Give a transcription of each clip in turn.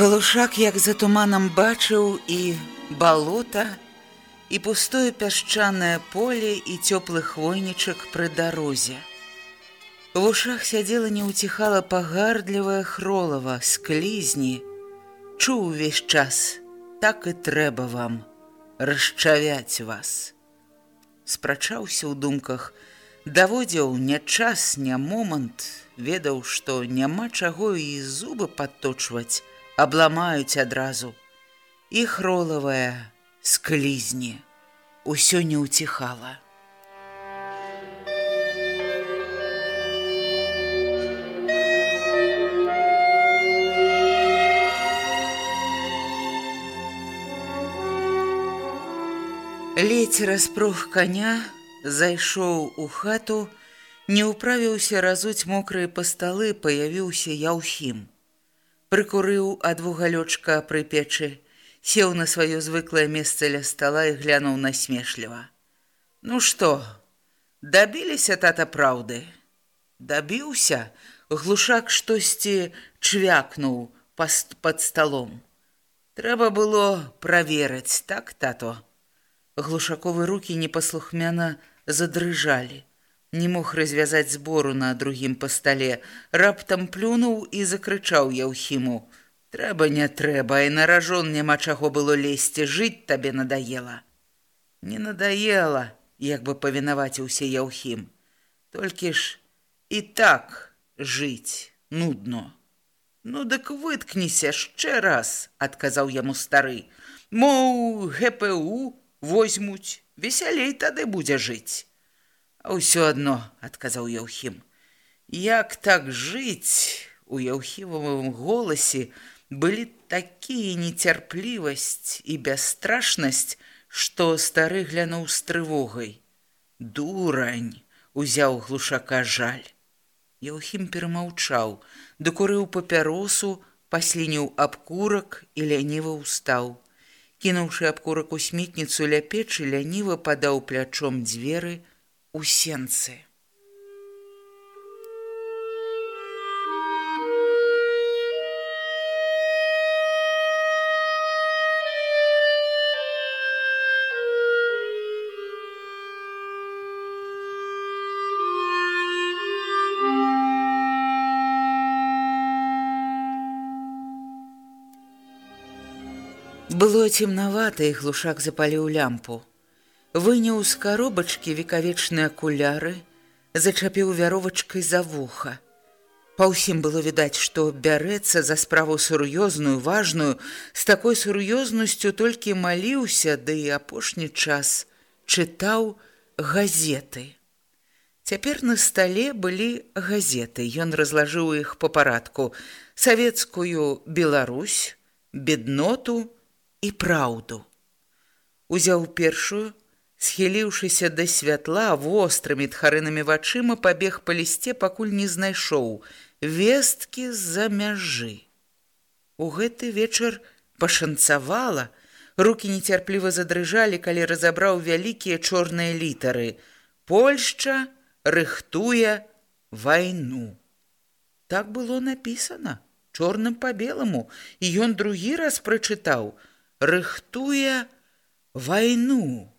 Глушак, як за туманам бачыў і балота, і пустое пясчанае поле і цёплы хвойнічак пры дарозе. У вушах сядзела не ўціхала пагардлівая хролава з клізні. Чуў увесь час, так і трэба вам расчавяць вас. Спрачаўся ў думках, даводзіў не час, не момант, ведаў, што няма чаго і зубы падточваць, абламаюць адразу. І хролавая склізні усё не ўціхала. Ледзь распрох коня зайшоў у хату, не ўправіўся разуць мокрыя пасталы, паявіўся яўхім прыкурыў ад вугалёчка пры печы, сеў на сваё звыклае месца ля стала і глянуў насмешліва. Ну што, дабіліся тата праўды. Дабіўся, глушак штосьці чвякнуў пад сталом. Трэба было праверыць, так, тато. Глушаковы рукі непаслухмяна задрыжалі не мог развязаць збору на другім па стале, раптам плюнуў і закрычаў Яўхіму: « Трэба не трэба, і на ражон няма чаго было лезці, жыць табе надаела. Не надаела, як бы павінаваціўся Яўхім. Толькі ж і так жыць нудно. Ну дык выткніся яшчэ раз, адказаў яму стары. Моў ГПУ возьмуць, весялей тады будзе жыць. Ўсё адно адказаў Яўхім. Як так жыць у яўхівавым голасе былі такія нецярплівасць і бясстрашнасць, што стары глянуў з трывогай. Дурань узяў глушака жаль. Яўхім перамаўчаў, дакурыў папяросу, паслініў абкурак і ляніва ўстаў. Кінуўшы абкурак у смітніцу ля печы, ляніва падаў плячом дзверы, у сенцы. Было цемнавата, і глушак запаліў лямпу выняў з каробачкі векавечныя акуляры, зачапіў вяровачкай за вуха. Па ўсім было відаць, што бярэцца за справу сур'ёзную, важную, з такой сур'ёзнасцю толькі маліўся, ды да і апошні час чытаў газеты. Цяпер на стале былі газеты. Ён разлажыў іх па парадку: савецкую Беларусь, бедноту і праўду. Узяў першую, схіліўшыся да святла вострымі тхарынамі вачыма пабег па лісце пакуль не знайшоў весткі з-за мяжы. У гэты вечар пашанцавала руки нецярпліва задрыжалі калі разабраў вялікія чорныя літары. Польшча рыхтуе вайну так было напісана чорным па беламу, і ён другі раз прачытаў: рыхтуе вайну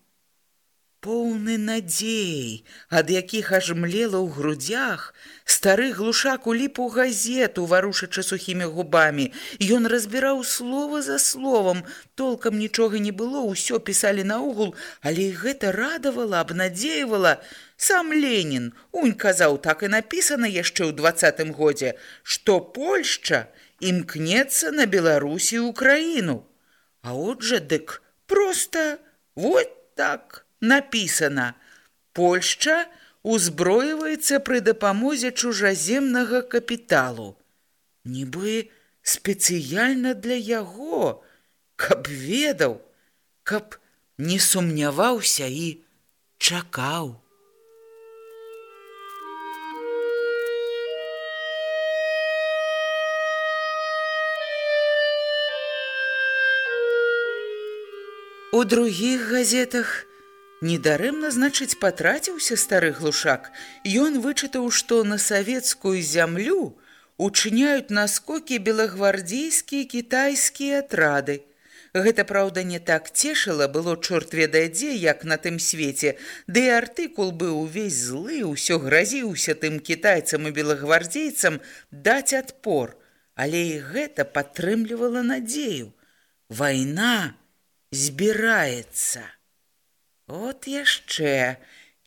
поўны надзей, ад якіх аж млела ў грудзях, стары глушак уліп у газету, варушачы сухімі губамі. Ён разбіраў слова за словам, толкам нічога не было, ўсё пісалі наогул, але гэта радавала, абнадзеявала. Сам Ленін унь казаў так і напісана яшчэ ў двадцатым годзе, што Польшча імкнецца на Беларусі ўкраіну. А отжа дык проста вот так напісана: Польшча узброіваецца пры дапамозе чужаземнага капіталу. Нібы спецыяльна для яго, каб ведаў, каб не сумняваўся і чакаў. У другіх газетах Недарэмна, значыць, патраціўся стары глушак. Ён вычытаў, што на савецкую зямлю учыняюць наскокі белагвардзейскія кітайскія атрады. Гэта, праўда, не так цешыла, было чорт ведае дзе, як на тым свеце. Ды і артыкул быў увесь злы, усё гразіўся тым кітайцам і белагвардзейцам даць адпор. Але і гэта падтрымлівала надзею. Вайна збіраецца. От яшчэ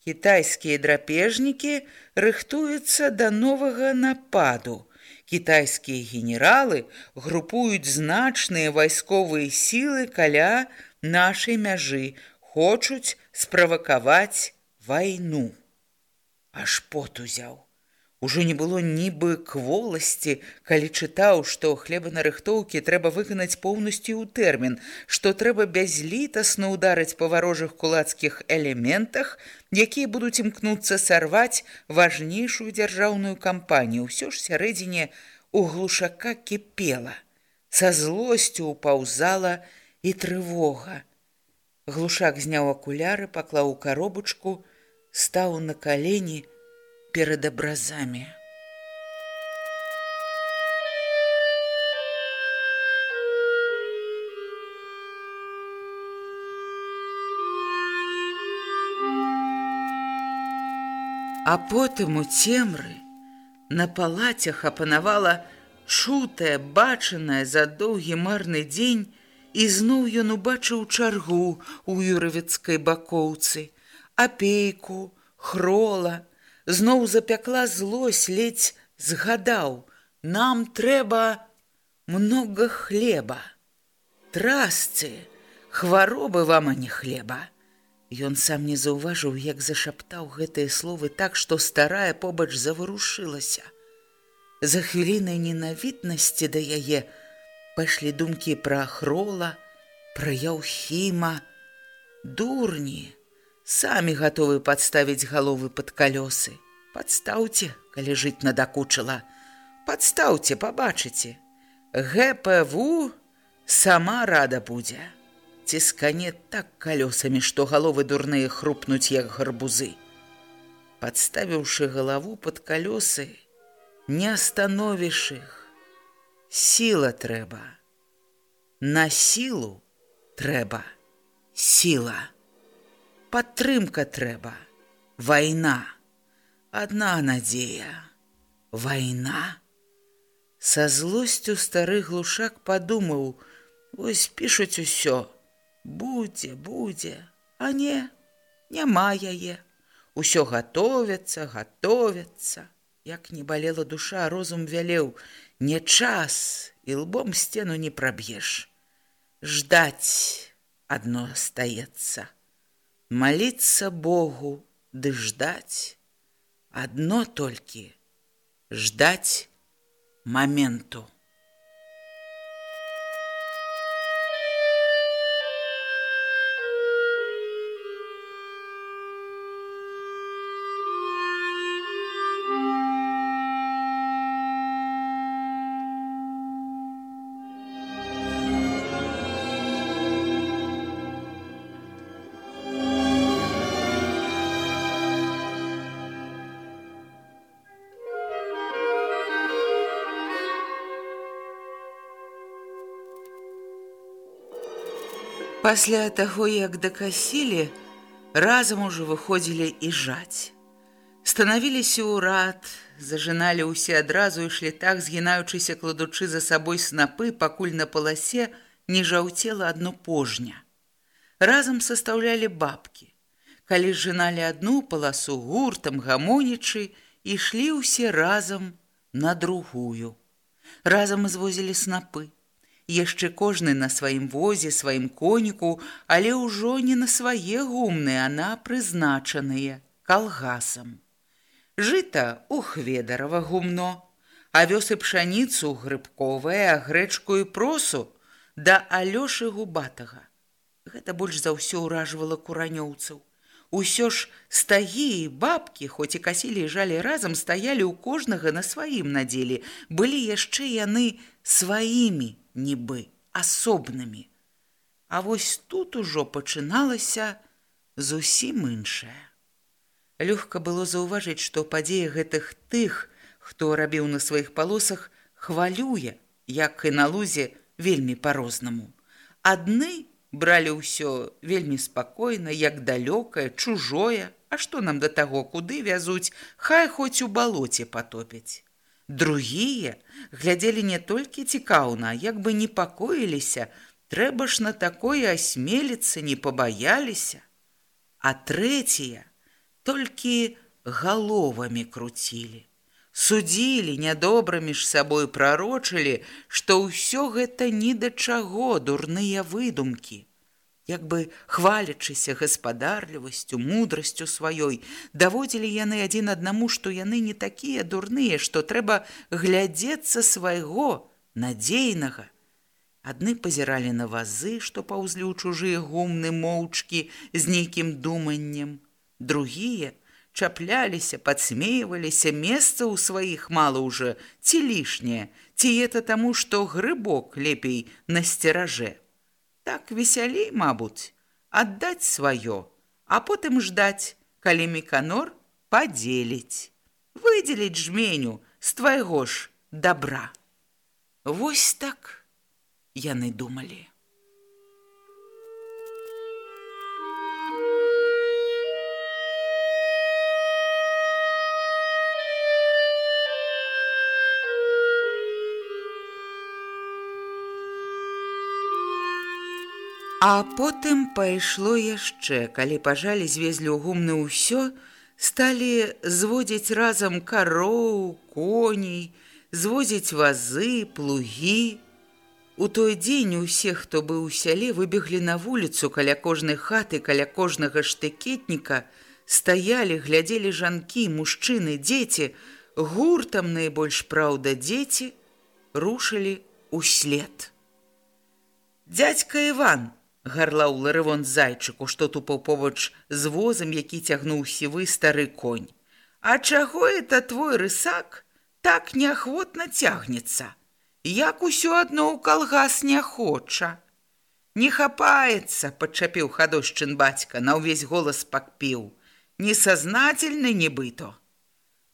кітайскія драпежнікі рыхтуюцца да новага нападу. Кітайскія генералы групуюць значныя вайсковыя сілы каля нашай мяжы, хочуць справакаваць вайну. Аж пот узяў. Ужо не было нібы кволасці, калі чытаў, што хлебанарыхтоўкі трэба выканаць поўнасцю ў тэрмін, што трэба бязлітасна ўдарыць па варожых кулацкіх элементах, якія будуць імкнуцца сарваць важнейшую дзяржаўную кампанію. Усё ж сярэдзіне у глушака кіпела. Са злосцю ўпаўзала і трывога. Глушак зняў акуляры, паклаў у каробачку, стаў на калені, перед образами. А потым у цемры на палацях апанавала чутая, бачаная за доўгі марны дзень, і зноў ён убачыў чаргу у юравецкай бакоўцы, апейку, хрола, зноў запякла злось ледзь згадаў нам трэба много хлеба трасцы хваробы вам а не хлеба Ён сам не заўважыў як зашаптаў гэтыя словы так што старая побач заварушылася. За хвілінай ненавітнасці да яе пайшлі думкі пра хрола пра яўхіма. Дурні самі гатовы падставіць галовы пад калёсы. Падстаўце, калі жыць надакучыла. Падстаўце, пабачыце. ГПВ сама рада будзе. Ціскане так калёсамі, што галовы дурныя хрупнуць як гарбузы. Падставіўшы галаву пад калёсы, не становіш іх. Сіла трэба. На сілу трэба сіла падтрымка трэба. Вайна. Адна надзея. Вайна. Са злосцю стары глушак падумаў вось пішуць усё. Будзе будзе. А не няма яе. Усё гатовяцца гатовяцца як не балела душа розум вялеў не час і лбом сцену не праб'еш. Ждаць адно астаецца Маліцца Богу ды ждаць, адно толькі ждаць моменту. Пасля таго, як дакасілі, разам ужо выходзілі і жаць. Станавіліся ўрад, зажыналі ўсе адразу ішлі так, згінаючыся кладучы за сабой снапы, пакуль на паласе не жаўцела адно пожня. Разам састаўлялі бабкі. Калі жыналі адну паласу гуртам гамонічы, ішлі ўсе разам на другую. Разам звозілі снапы. Яшчэ кожны на сваім возе, сваім коніку, але ўжо не на свае гумныя, а на прызначаныя калгасам. Жыта у хведарава гумно, авёс і пшаніцу грыбковае, а грэчку і просу да Алёшы губатага. Гэта больш за ўсё ўражвала куранёўцаў. Усё ж стагі і бабкі, хоць і касілі і жалі разам, стаялі ў кожнага на сваім надзелі, былі яшчэ яны сваімі, нібы асобнымі. А вось тут ужо пачыналася зусім іншае. Лёгка было заўважыць, што падзея гэтых тых, хто рабіў на сваіх палосах, хвалюе, як і на лузе вельмі па-рознаму. Адны бралі ўсё вельмі спакойна, як далёкае, чужое, А што нам да таго, куды вязуць, хай хоць у балоце патопяць. Другія глядзелі не толькі цікаўна, як бы непакоіліся, трэба ж на такое асмеліцца не пабаяліся. А трэція, толькі галовамі круцілі. Судзілі нядобра між сабой прарочылі, што ўсё гэта ні да чаго дурныя выдумкі. Як бы хвалячыся гаспадарлівасцю, мудрасцю сваёй, даводзілі яны адзін аднаму, што яны не такія дурныя, што трэба глядзецца свайго надзейнага. Адны пазіралі на вазы, што паўзлі ў чужыя гумны моўчкі з нейкім думаннем, другія чапляліся падсмейваліся месца ў сваіх мала уже ці лішняе ці это таму што грыбок лепей насцеражэ так весялей мабуць аддаць сваё а потым ждаць калі меканор падзеліць. Выдзеліць жменю з твайго ж добра вось так яны думалі А потым пайшло яшчэ, калі пажалі звезлі ў гумны ўсё, сталі зводзіць разам кароў, коней, звозіць вазы, плугі. У той дзень усе, хто быў у сяле, выбеглі на вуліцу каля кожнай хаты, каля кожнага штыкетніка, стаялі, глядзелі жанкі, мужчыны, дзеці, гуртам найбольш праўда дзеці, рушылі ўслед. Дядька Іван, гарлаў ларывон зайчыку, што тупаў побач з возам, які цягнуў сівы стары конь. А чаго это твой рысак так неахвотна цягнецца? Як усё адно ў калгас не хоча. Не хапаецца, падчапіў хадошчын бацька, на ўвесь голас пакпіў. Несазнательны нібыто.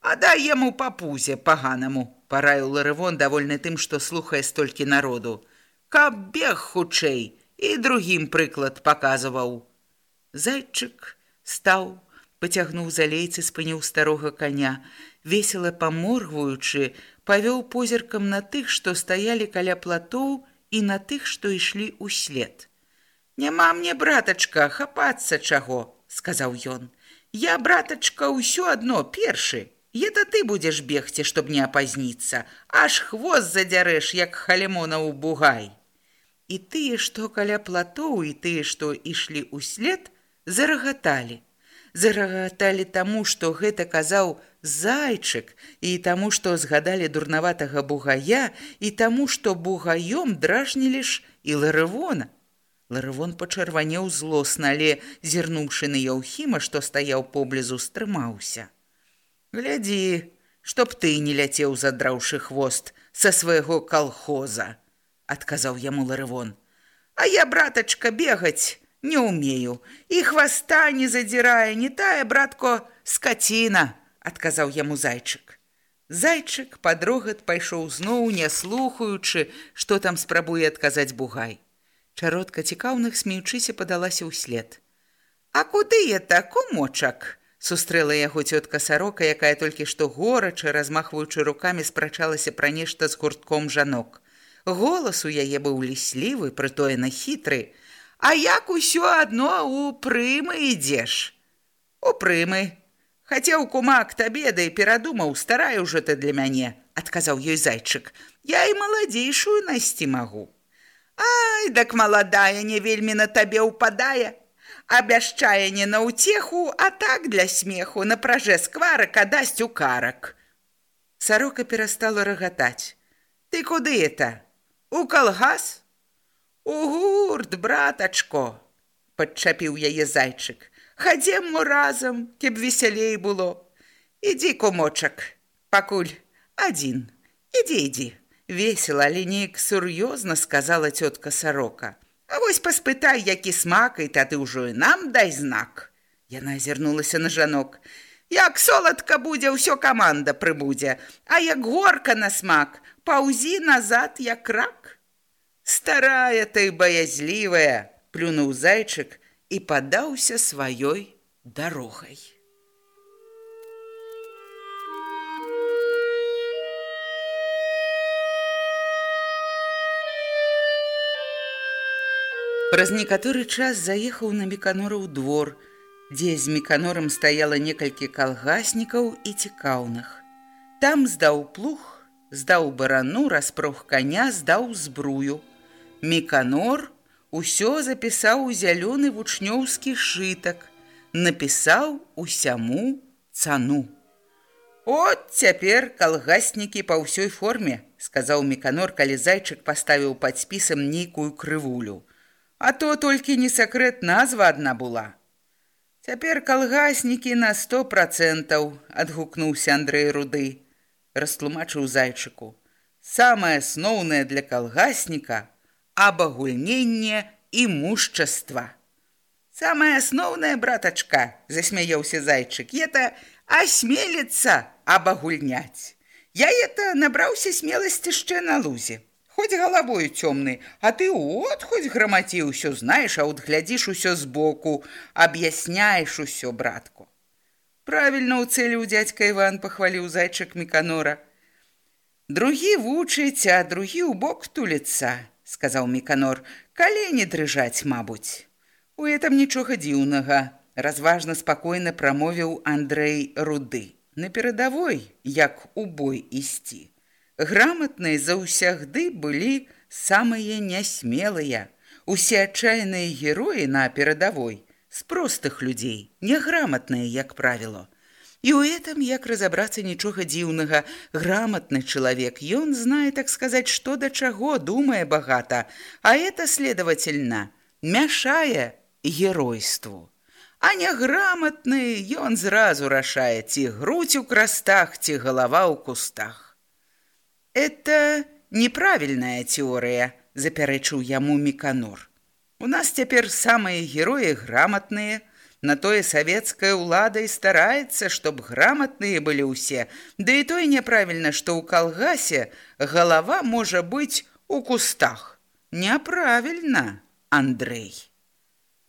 А дай яму па пузе паганаму, параіў ларывон давольны тым, што слухае столькі народу. Каб бег хутчэй, і другім прыклад паказваў. Зайчык стаў, пацягнуў за лейцы, спыніў старога каня, весела паморгваючы, павёў позіркам на тых, што стаялі каля платоў і на тых, што ішлі ўслед. Няма мне братачка хапацца чаго, сказаў ён. Я братачка ўсё адно першы. Это ты будзеш бегці, чтоб не апазніцца, аж хвост задзярэш, як халімонаў бугай і тыя, што каля платоў і тыя, што ішлі ўслед, зарагаталі. Зарагаталі таму, што гэта казаў зайчык і таму, што згадалі дурнаватага бугая і таму, што бугаём дражнілі ж і ларывона. Ларывон пачырванеў злосна, але зірнуўшы на Яўхіма, што стаяў поблізу, стрымаўся. Глядзі, чтоб ты не ляцеў задраўшы хвост са свайго калхоза адказаў яму ларывон. А я братачка бегаць не ўмею і хваста не задзірае не тая братко скаціна адказаў яму зайчык. Зайчык падрогат пайшоў зноў не слухаючы, што там спрабуе адказаць бугай. Чародка цікаўных смеючыся падалася ўслед. А куды я так умочак? Сустрэла яго цётка сарока, якая толькі што горача, размахваючы рукамі спрачалася пра нешта з гуртком жанок. Голас у яе быў ліслівы, прытоена хітры. А як усё адно у прымы ідзеш? У прымы. Хацеў кумак табе, да і перадумаў, старая ўжо ты для мяне, адказаў ёй зайчык. Я і маладзейшую насці магу. Ай, дак маладая не вельмі на табе ўпадае. Абяшчае не на ўцеху, а так для смеху на пражэ скварак адасць у карак. Сарока перастала рагатаць. Ты куды это? У калгас? У гурт, братачко, падчапіў яе зайчык. Хадзем мы разам, кеб весялей было. Ідзі, кумочак, пакуль адзін. Ідзі, ідзі. Весела, але неяк сур'ёзна сказала цётка сарока. А вось паспытай, які смак, і тады ўжо і нам дай знак. Яна азірнулася на жанок. Як соладка будзе, ўсё каманда прыбудзе, А як горка на смак, паўзі назад, як рак. Старая ты баязлівая, плюнуў зайчык і падаўся сваёй дарогай. Праз некаторы час заехаў на меканораў двор, дзе з меканорам стаяла некалькі калгаснікаў і цікаўных. Там здаў плуг, здаў барану, распрох каня, здаў збрую. Меканор усё запісаў у зялёны вучнёўскі шытак, напісаў усяму цану. От цяпер калгаснікі па ўсёй форме, сказаў меканор, калі зайчык паставіў пад спісам нейкую крывулю. А то толькі не сакрэт назва адна была. Цяпер калгаснікі на сто процентаў адгукнуўся Андрэй руды, растлумачыў зайчыку. Самае асноўнае для калгасніка абагульненне і мужчаства. Самае асноўнае братачка, засмяяўся зайчык, это асмеліцца абагульняць. Я это набраўся смеласці яшчэ на лузе хоть головою цёмны, а ты от хоть грамаці ўсё знаеш, а от глядзіш усё збоку, аб'ясняеш усё братку. Правільна ў цэлі ў дядька Іван пахваліў зайчык меканора. Другі вучыць, а другі ў бок туліцца, сказаў меканор, калені дрыжаць, мабуць. У этом нічога дзіўнага, разважна спакойна прамовіў Андрэй руды. На перадавой, як у бой ісці граматныя заўсягды былі самыя нясмелыя. Усе адчайныя героі на перадавой з простых людзей, неграмотныя, як правіло. І ў этом як разабрацца нічога дзіўнага, граматны чалавек, ён знае, так сказаць, што да чаго думае багата, а это следовательно мяшае геройству. А неграмотны ён зразу рашае ці грудь у крастах, ці галава ў кустах. Это неправільная теорыя, запярэчыў яму меканор. У нас цяпер самыя героі граматныя, На тое савецкая ўлада і стараецца, чтоб граматныя былі ўсе. Ды і тое няправільна, што ў калгасе галава можа быць у кустах. Няправільна, Андрэй.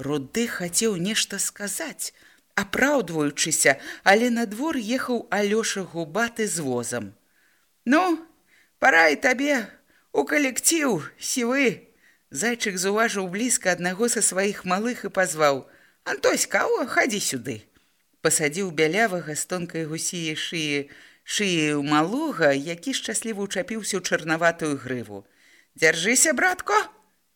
Руды хацеў нешта сказаць, апраўдваючыся, але на двор ехаў Алёша губаты з возам. Ну, пора і табе у калектыў сівы. Зайчык заўважыў блізка аднаго са сваіх малых і пазваў антось каго? Хадзі сюды пасадзіў бялявага з тонкай гусіі шыі шыі малога які шчасліва ўчапіўся ў чарнаватую грыву. Дзяржыся братко!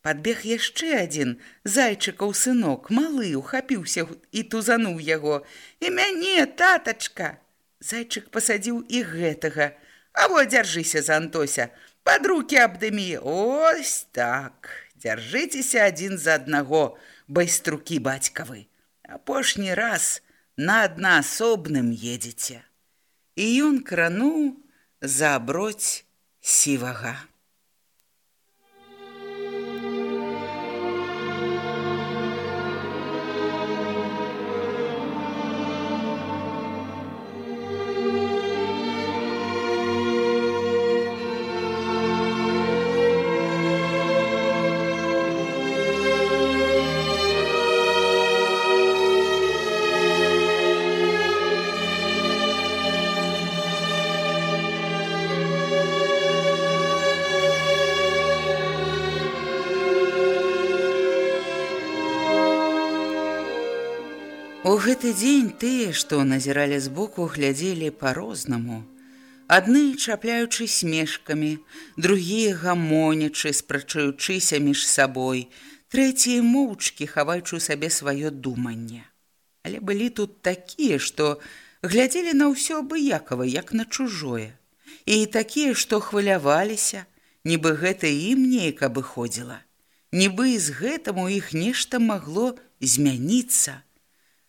Подбег яшчэ адзін зайчыкаў сынок малы ухапіўся і тузануў яго. І мяне татачка! Зайчык пасадзіў і гэтага А вот держися за Антося, под руки обдыми. Ось так. Держитеся один за одного, байструки батьковы. Апошний раз на одноособным едете. И он кранул за сивага. Гэты дзень тыя, што назіралі збоку, глядзелі па-рознаму. Адны чапляючы смешкамі, другія гамонячы, спрачаючыся між сабой, трэція моўчкі хаваючы сабе сваё думанне. Але былі тут такія, што глядзелі на ўсё абыякава, як на чужое. І такія, што хваляваліся, нібы гэта ім неяк абыходзіла. Нібы з гэтым у іх нешта магло змяніцца.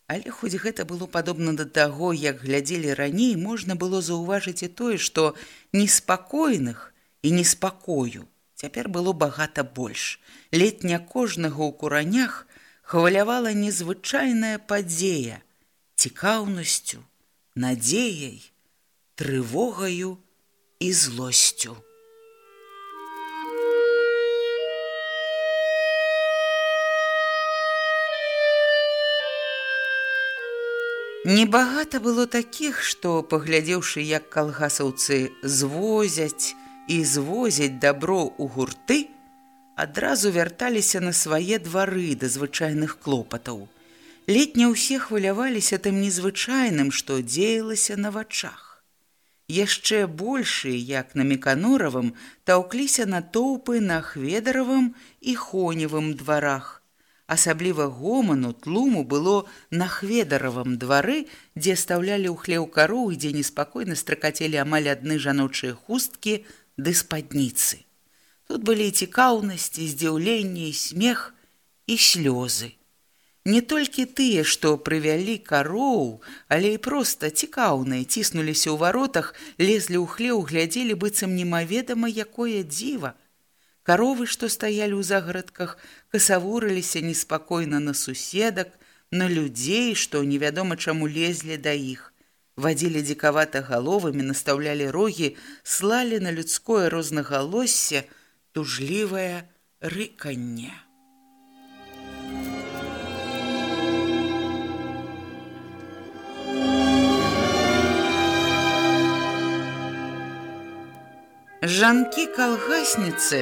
Але хоць гэта было падобна да таго, як глядзелі раней, можна было заўважыць і тое, што неспакойных і неспакою цяпер было багата больш. Летня кожнага ў куранях хвалявала незвычайная падзея цікаўнасцю, надзеяй, трывогаю і злосцю. Небагата было такіх, што, паглядзеўшы, як калгасаўцы звозяць і звозяць дабро ў гурты, адразу вярталіся на свае двары да звычайных клопатаў. Летня ўсе хваляваліся тым незвычайным, што дзеялася на вачах. Яшчэ большы, як на меканоравым, таўкліся натоўпы на хведаравым і хоневым дварах. Асабліва гоману тлуму было на хведаравым двары, дзе стаўлялі ў хлеў кароў і дзе неспакойна стракацелі амаль адны жаночыя хусткі ды спадніцы. Тут былі цікаўнасці, здзіўленне, смех і слёзы. Не толькі тыя, што прывялі кароў, але і проста цікаўныя ціснуліся ў варотах, лезлі ў хлеў, глядзелі быццам немаведама якое дзіва. Каровы, што стаялі ў загарадках, касавурыліся неспакойна на суседак, на людзей, што невядома чаму лезлі да іх. Вадзілі дзікавата галовамі, настаўлялі рогі, слалі на людское рознагалоссе тужлівае рыканне. Жанкі калгасніцы,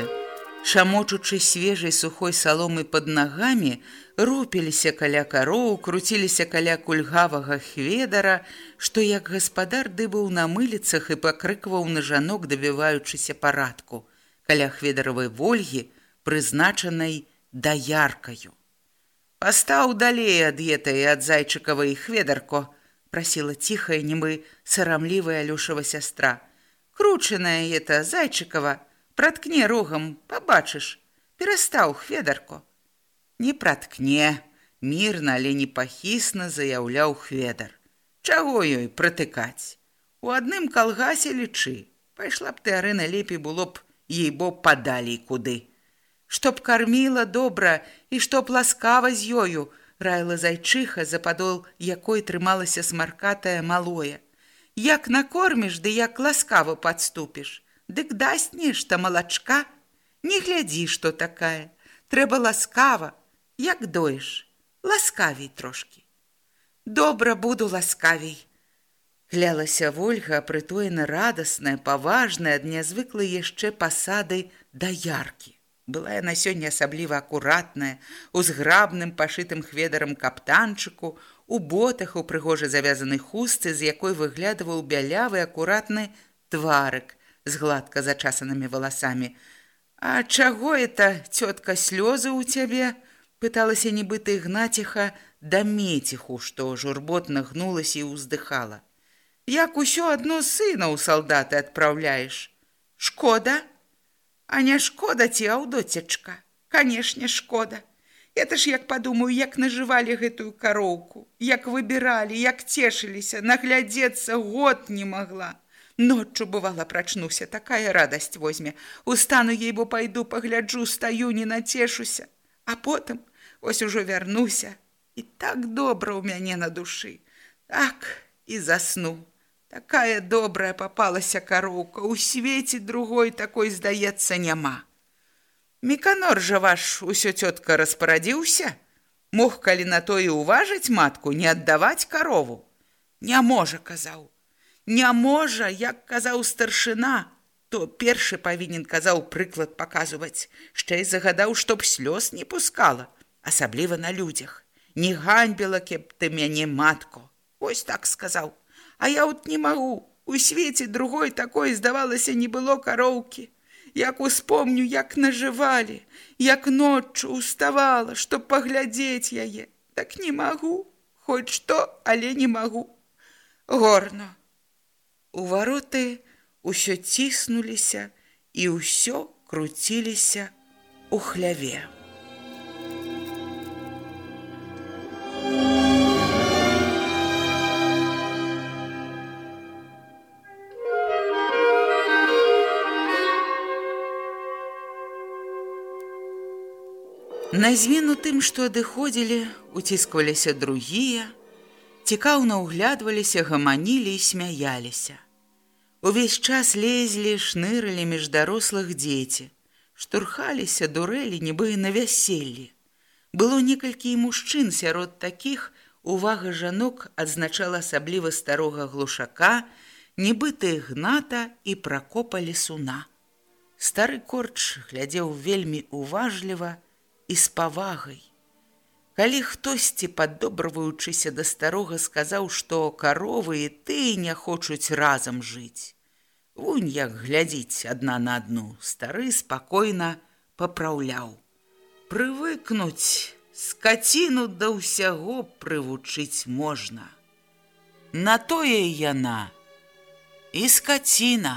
шамочучы свежай сухой саломы под нагамі, рупіліся каля кароў, круціліся каля кульгавага хведара, што як гаспадар дыбаў на мыліцах і пакрыкваў на жанок, дабіваючыся парадку, каля хведаравай вольгі, прызначанай даяркаю. Пастаў далей ад етай ад зайчыкавай хведарко, прасіла ціхая нібы сарамлівая люшава сястра. Кручаная это зайчыкава, Праткне рогам, пабачыш, перастаў хведарко. Не праткне, мірна, але непахісна заяўляў хведар. Чаго ёй пратыкаць? У адным калгасе лічы, пайшла б ты арына лепей было б ей бо падалей куды. Чтоб карміла добра і чтоб ласкава з ёю, раіла зайчыха, за падол якой трымалася смаркатае малое. Як накорміш, ды як ласкава падступіш. Дык дасць нешта малачка, Не глядзі, што такая, трэба ласкава, як доеш, ласкавей трошкі. Добра буду ласкавей. Клялася Вольга, прытоена радасная, паважная ад нязвыклай яшчэ пасады да яркі. Была яна сёння асабліва акуратная, у зграбным пашытым хведарам каптанчыку, у ботах у прыгожа завязанай хустцы, з якой выглядываў бялявы акуратны тварык, з гладка зачасанымі валасамі. А чаго это цётка слёзы ў цябе? пыталася нібыта ігнаціха да меціху, што журботна гнулася і ўздыхала. Як усё адно сына ў салдаты адпраўляеш. Шкода, А не шкода ці аўдоцечка, канешне шкода. Это ж як падумаю, як нажывалі гэтую кароўку, як выбіралі, як цешыліся, наглядзецца год не магла. Ноччу бывала прачнуся, такая радасць возьме. Устану ей, бо пайду пагляджу, стаю, не нацешуся. А потым ось ужо вярнуся. І так добра ў мяне на душы. Так і засну. Такая добрая папалася кароўка. У свеце другой такой, здаецца, няма. Меканор жа ваш усё цётка распарадзіўся. Мог калі на тое ўважыць матку, не аддаваць карову. Не можа, казаў не можа, як казаў старшына, то першы павінен казаў прыклад паказваць, яшчэ і загадаў, чтоб слёз не пускала, асабліва на людзях. не ганьбіла кеп ты мяне матку ось так сказаў. А я от не магу. У свеце другой такой здавалася не было кароўкі. Як успомню як нажывалі як ноччу уставала чтоб паглядзець яе. Так не магу хоць што але не магу горно у вароты ўсё ціснуліся і ўсё круціліся у хляве. На змену тым, што адыходзілі, уціскваліся другія, цікаўна ўглядваліся, гаманілі і смяяліся. Увесь час лезлі, шнырылі між дарослых дзеці, штурхаліся, дурэлі, нібы на вяселлі. Было некалькі і мужчын сярод такіх, увага жанок адзначала асабліва старога глушака, нібыта гната і пракопалі суна. Стары корч глядзеў вельмі уважліва, і з павагай. Калі хтосьці, паддобрваючыся да старога, сказаў, што каровы і ты не хочуць разам жыць. Вунь як глядзіць адна на адну, стары спакойна папраўляў. Прывыкнуць, скаціну да ўсяго прывучыць можна. На тое яна і скаціна.